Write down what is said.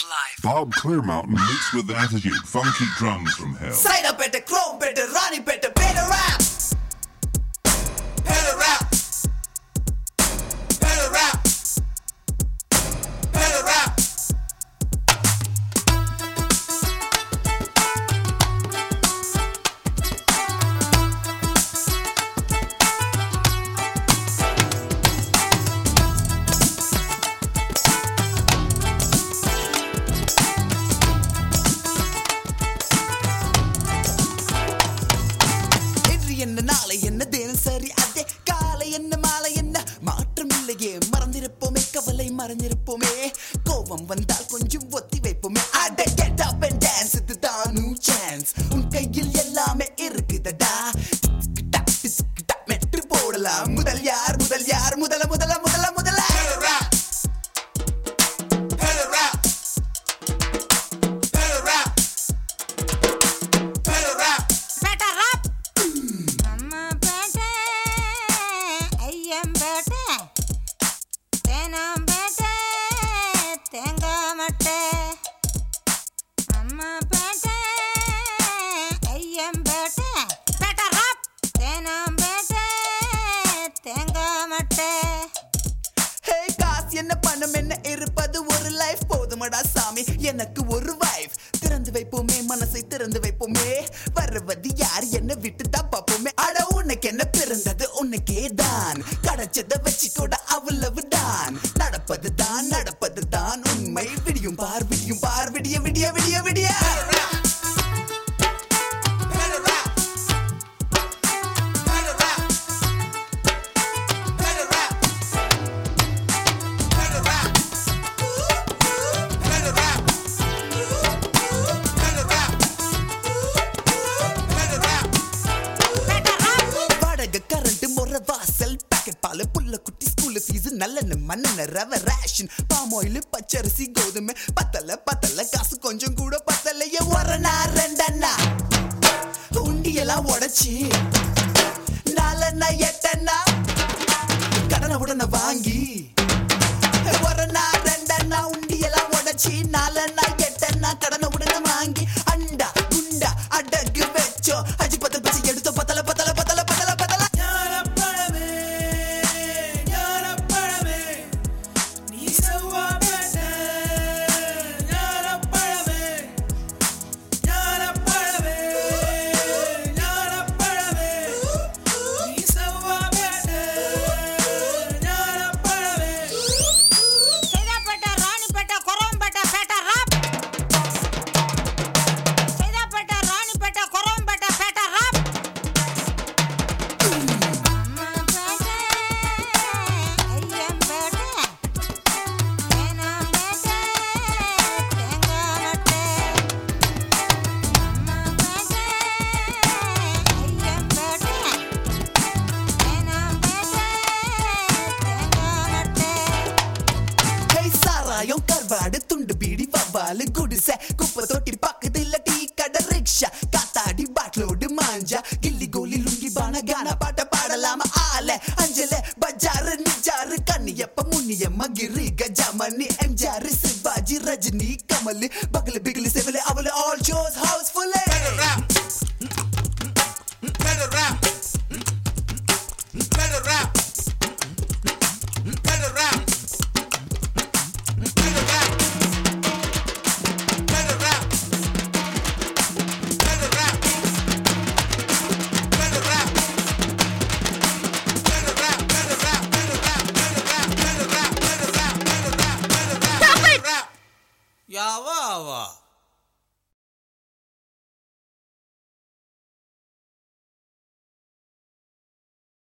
of life. Bob Clearmountain mixed with attitude, funky drums from hell. Side up at the chrome better, Ronnie better, better rap. நாளை என்ன தினசரி அதே காலை என்ன மாலை என்ன மாற்றம் இல்லையே மறந்திருப்போமே கவலை மறந்திருப்போமே கோபம் வந்தால் கொஞ்சம் ஒத்தி வைப்போமே அட get up and dance இதுதான் new சான்ஸ் உன் கையில் எல்லாமே இருக்குதடா மெட்ரு போடலாம் முதல் யார் முதல் யார் முதல முதல மனம் என்ன இருப்பது? ஒரு லைஃப் போதுமடா சாமி. எனக்கு ஒரு வைஃப் திறந்து வைப்போமே மனசை திறந்து வைப்போமே. வருவது யார்? என்ன விட்டு தான் பார்ப்போமே. அட உனக்கு என்ன பிறந்தது? உனக்கே தான். கிடைச்சதை வச்சு கூட அவ்வளவு தான். நடப்பது தான் நடப்பது தான் உண்மை. விடியும் பார் விடியும் பார். விடிய விடிய விடிய விடிய. பால் புள்ள குட்டி ஸ்கூல் ஃபீஸ் நல்லெண்ணெய் மண்ணெண்ணெய் ரவ ரேஷன் பாம் ஆயில் பச்சரிசி கோதுமை. பத்தல பத்தல காசு கொஞ்சம் கூட பத்தலையே. ஒரணா ரெண்டண்ணா. உண்டியெல்லாம் உடச்சி. മായം കർവാട് തുണ്ട് ബീഡി പവാല് ഗുഡിസ കുപ്പത്തൊട്ടി പക്കത്തില്ല ടീ കട റിക്ഷ കാത്താടി ബാട്ടിലോട് മാഞ്ച ഗില്ലി ഗോലി ലുങ്കി ബാണ ഗാന പാട്ട പാടലാമ ആലെ അഞ്ചലെ ബജാറ് നിജാറ് കണ്ണിയപ്പ മുന്നിയമ്മ ഗിരി ഗജമണി എംജാറ് ശിവാജി രജനി കമല് ബഗല് ബിഗല് സെവല് അവല് ഓൾ ഷോസ് わあわ